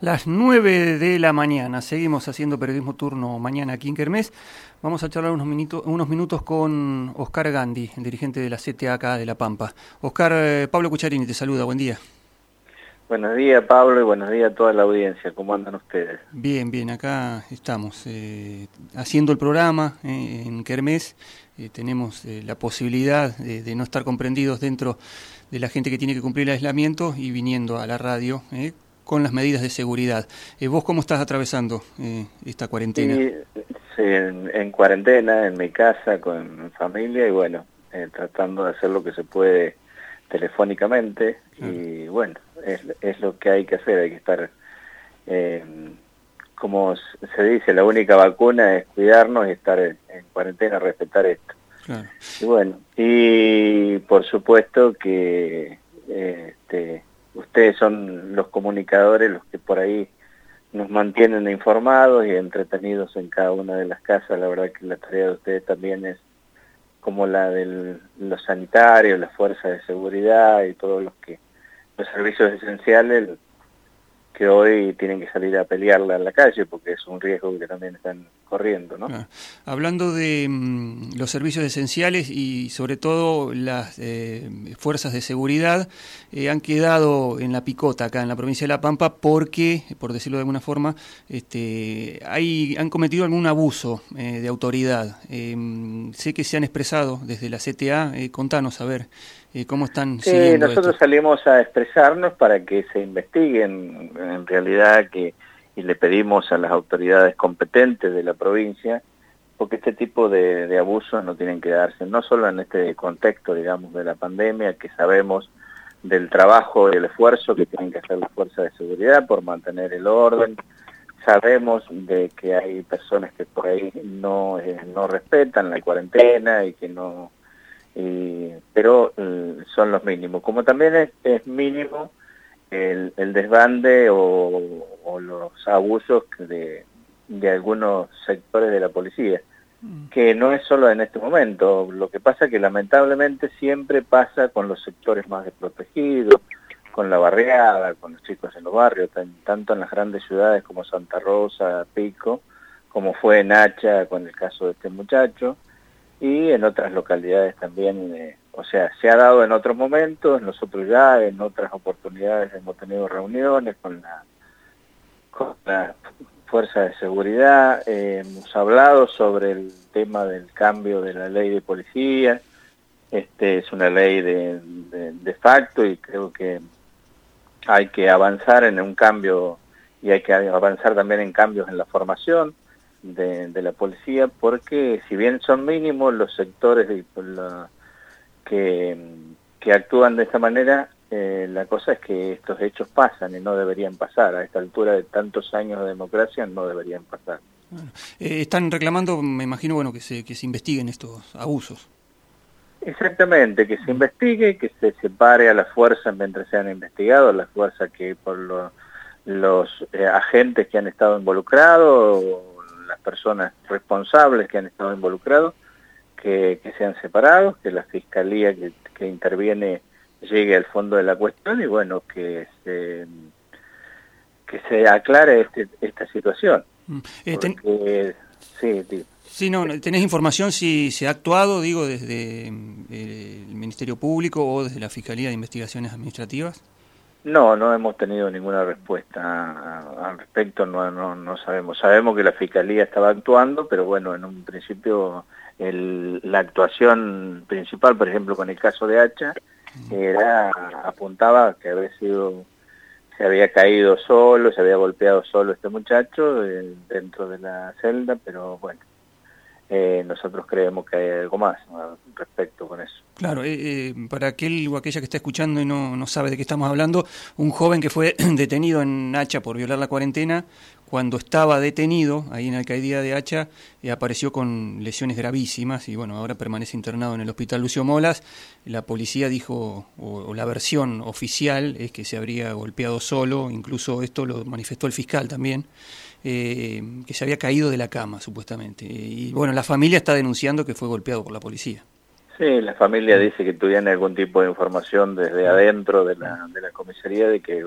Las 9 de la mañana, seguimos haciendo periodismo turno mañana aquí en Kermés. Vamos a charlar unos minutos, unos minutos con Oscar Gandhi, el dirigente de la CTA acá de La Pampa. Oscar, eh, Pablo Cucharini te saluda, buen día. Buenos días Pablo y buenos días a toda la audiencia, ¿cómo andan ustedes? Bien, bien, acá estamos eh, haciendo el programa eh, en Kermés. tenemos la posibilidad de, no estar comprendidos dentro de la gente que tiene que cumplir el aislamiento y viniendo a la radio con las medidas de seguridad. Eh, ¿Vos cómo estás atravesando eh, esta cuarentena? Sí, en, cuarentena, en mi casa, con familia y bueno, eh, tratando de hacer lo que se puede telefónicamente y bueno, es, es, lo que hay que hacer, hay que estar, como se dice, la única vacuna es cuidarnos y estar en, cuarentena, respetar esto. Y bueno, y por supuesto que este, ustedes son los comunicadores los que por ahí nos mantienen informados y entretenidos en cada una de las casas. La verdad que la tarea de ustedes también es como la de los sanitarios, las fuerzas de seguridad y todos los que los servicios esenciales que hoy tienen que salir a pelearla en la calle porque es un riesgo que también están corriendo. ¿no? Hablando de mm, los servicios esenciales y sobre todo las eh, fuerzas de seguridad, eh, han quedado en la picota acá en la provincia de La Pampa porque, por decirlo de alguna forma, este, hay, han cometido algún abuso eh, de autoridad. sé que se han expresado desde la CTA, contanos a ver. ¿Cómo están sí, nosotros salimos a expresarnos para que se investiguen en realidad que y le pedimos a las autoridades competentes de la provincia porque este tipo de, de, abusos no tienen que darse, no solo en este contexto, digamos, de la pandemia, que sabemos del trabajo y el esfuerzo que tienen que hacer las fuerzas de seguridad por mantener el orden, sabemos de que hay personas que por ahí no, eh, no respetan la cuarentena y que no pero eh, son los mínimos. Como también es, mínimo el, el desbande o, los abusos de, de algunos sectores de la policía, mm. que no es solo en este momento, lo que pasa que lamentablemente siempre pasa con los sectores más desprotegidos, con la barriada, con los chicos en los barrios, tanto en las grandes ciudades como Santa Rosa, Pico, como fue en Hacha con el caso de este muchacho, y en otras localidades también, eh, o sea, se ha dado en otros momentos, nosotros ya en otras oportunidades hemos tenido reuniones con la, la fuerza de seguridad, eh, hemos hablado sobre el tema del cambio de la ley de policía, este es una ley de, de facto y creo que hay que avanzar en un cambio y hay que avanzar también en cambios en la formación de, la policía porque si bien son mínimos los sectores que, que actúan de esta manera, eh, la cosa es que estos hechos pasan y no deberían pasar. A esta altura de tantos años de democracia no deberían pasar. Eh, están reclamando, me imagino, bueno, que se, que se investiguen estos abusos. Exactamente, que se investigue, que se separe a las fuerzas mientras sean investigados, las fuerzas que por los eh, agentes que han estado involucrados las personas responsables que han estado involucrados que, sean separados, que la fiscalía que, interviene llegue al fondo de la cuestión y bueno, que se, que se aclare este, esta situación. Mm. Eh, sí, sí, no, ¿tenés información si se ha actuado, digo, desde eh, el Ministerio Público o desde la Fiscalía de Investigaciones Administrativas? No, no hemos tenido ninguna respuesta al respecto, no, no, no sabemos. Sabemos que la Fiscalía estaba actuando, pero bueno, en un principio el, la actuación principal, por ejemplo, con el caso de Hacha, era apuntaba que había sido se había caído solo, se había golpeado solo este muchacho eh, dentro de la celda, pero bueno, eh, nosotros creemos que hay algo más respecto con eso. Claro, eh, eh, para aquel o aquella que está escuchando y no, no sabe de qué estamos hablando, un joven que fue detenido en Hacha por violar la cuarentena, cuando estaba detenido ahí en la de Hacha, apareció con lesiones gravísimas y bueno, ahora permanece internado en el hospital Lucio Molas. La policía dijo, o la versión oficial es que se habría golpeado solo, incluso esto lo manifestó el fiscal también. Eh, que se había caído de la cama, supuestamente. Y bueno, la familia está denunciando que fue golpeado por la policía. Sí, la familia dice que tuvieron algún tipo de información desde adentro de la, de la comisaría de que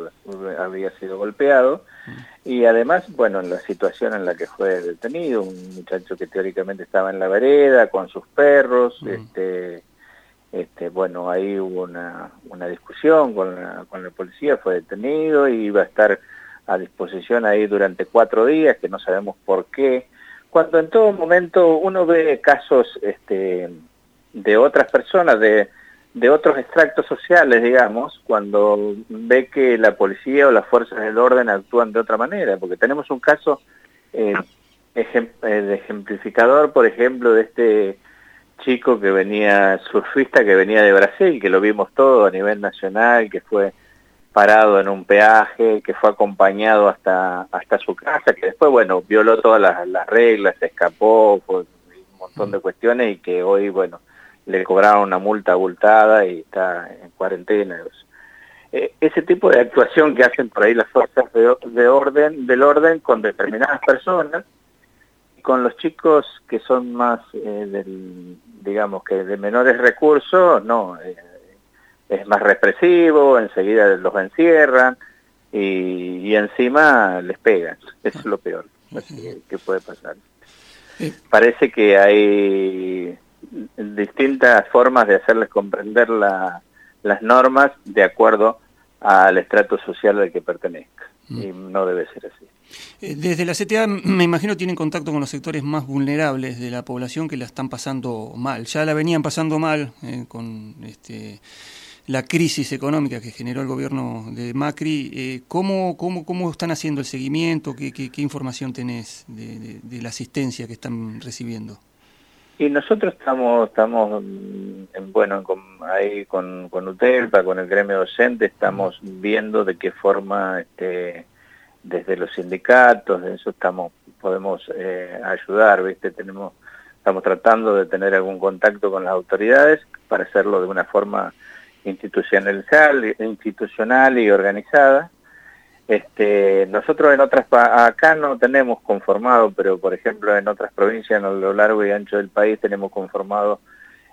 había sido golpeado. Y además, bueno, en la situación en la que fue detenido, un muchacho que teóricamente estaba en la vereda con sus perros, este, este, bueno, ahí hubo una, una discusión con la, con la policía, fue detenido y iba a estar a disposición ahí durante cuatro días, que no sabemos por qué. Cuando en todo momento uno ve casos, este, de otras personas, de, de otros extractos sociales, digamos, cuando ve que la policía o las fuerzas del orden actúan de otra manera, porque tenemos un caso eh, eh, ejemplificador, por ejemplo, de este chico que venía, surfista que venía de Brasil, que lo vimos todo a nivel nacional, que fue parado en un peaje, que fue acompañado hasta, hasta su casa, que después, bueno, violó todas las, las reglas, se escapó, fue un montón de cuestiones y que hoy, bueno, le cobraron una multa abultada y está en cuarentena. Eh, ese tipo de actuación que hacen por ahí las fuerzas de, orden, del orden con determinadas personas, con los chicos que son más, eh, del, digamos que de menores recursos, no, eh, es más represivo, enseguida los encierran y, y encima les pegan, eso es lo peor que puede pasar. Parece que hay distintas formas de hacerles comprender la, las normas de acuerdo al estrato social al que pertenezca. Mm. Y no debe ser así. Eh, desde la CTA, me imagino, tienen contacto con los sectores más vulnerables de la población que la están pasando mal. Ya la venían pasando mal eh, con este, la crisis económica que generó el gobierno de Macri. Eh, ¿cómo, cómo, ¿Cómo están haciendo el seguimiento? ¿Qué, qué, información tenés de, de la asistencia que están recibiendo? Y nosotros estamos, estamos en, bueno, con, ahí con, con UTELPA, con el gremio docente, estamos viendo de qué forma este, desde los sindicatos, de eso estamos, podemos eh, ayudar, ¿viste? Tenemos, estamos tratando de tener algún contacto con las autoridades para hacerlo de una forma institucional, institucional y organizada. Este, nosotros en otras, acá no tenemos conformado, pero por ejemplo en otras provincias a lo largo y ancho del país tenemos conformado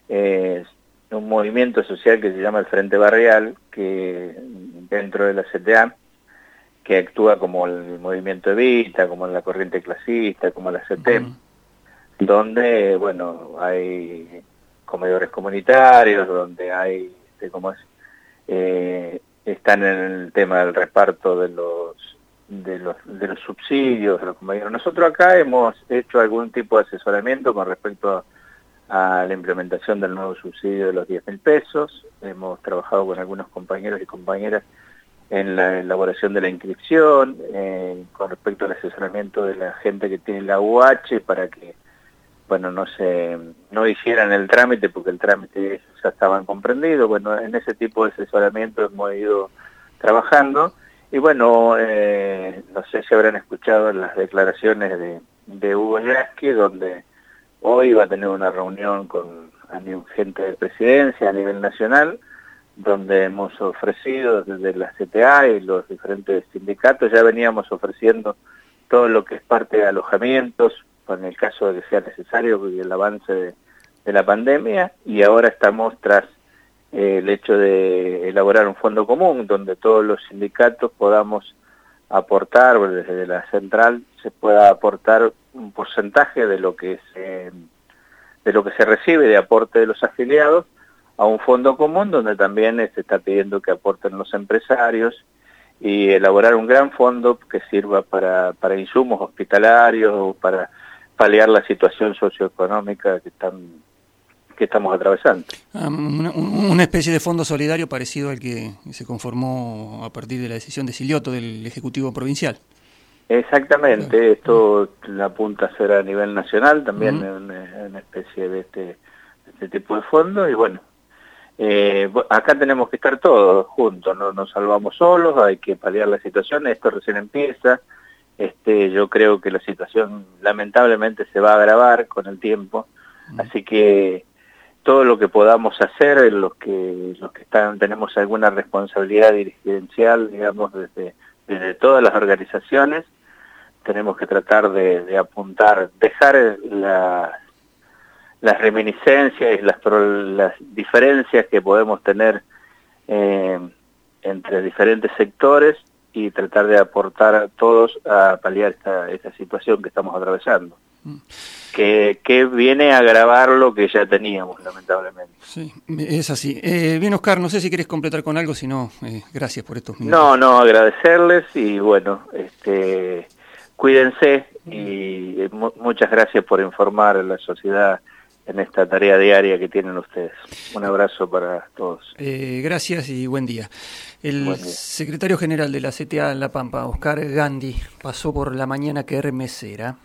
eh, un movimiento social que se llama el Frente Barrial, que dentro de la CTA, que actúa como el movimiento Evita, como la corriente clasista, como la CTEM, donde, bueno, hay comedores comunitarios, donde hay, como es, eh, están en el tema del reparto de los de los, de los subsidios, los Nosotros acá hemos hecho algún tipo de asesoramiento con respecto a, la implementación del nuevo subsidio de los 10 mil pesos. Hemos trabajado con algunos compañeros y compañeras en la elaboración de la inscripción, eh, con respecto al asesoramiento de la gente que tiene la UH para que bueno, no se, no hicieran el trámite porque el trámite ya estaban comprendido. Bueno, en ese tipo de asesoramiento hemos ido trabajando. Y bueno, eh, no sé si habrán escuchado las declaraciones de, de Hugo Yasky, donde hoy va a tener una reunión con gente de presidencia a nivel nacional, donde hemos ofrecido desde la CTA y los diferentes sindicatos, ya veníamos ofreciendo todo lo que es parte de alojamientos, en el caso de que sea necesario el avance de, la pandemia y ahora estamos tras eh, el hecho de elaborar un fondo común donde todos los sindicatos podamos aportar, desde la central se pueda aportar un porcentaje de lo que se, de lo que se recibe de aporte de los afiliados a un fondo común donde también se está pidiendo que aporten los empresarios y elaborar un gran fondo que sirva para, para insumos hospitalarios o para paliar la situación socioeconómica que están que estamos atravesando. Ah, una, especie de fondo solidario parecido al que se conformó a partir de la decisión de Silioto del Ejecutivo Provincial. Exactamente, esto la apunta a ser a nivel nacional también una, especie de este, este tipo de fondo y bueno, eh, acá tenemos que estar todos juntos, no nos salvamos solos, hay que paliar la situación, esto recién empieza, este, yo creo que la situación lamentablemente se va a agravar con el tiempo, así que todo lo que podamos hacer, los que los que están tenemos alguna responsabilidad dirigencial, digamos, desde, desde todas las organizaciones, tenemos que tratar de, apuntar, dejar la, las reminiscencias y las, las diferencias que podemos tener eh, entre diferentes sectores y tratar de aportar a todos a paliar esta, esta situación que estamos atravesando. Mm. Que, que, viene a agravar lo que ya teníamos, lamentablemente. Sí, es así. Eh, bien, Oscar, no sé si quieres completar con algo, si no, eh, gracias por estos minutos. No, no, agradecerles y bueno, este, cuídense y muchas gracias por informar a la sociedad en esta tarea diaria que tienen ustedes. Un abrazo para todos. Eh, gracias y buen día. El secretario general de la CTA La Pampa, Oscar Gandhi, pasó por la mañana que Mesera.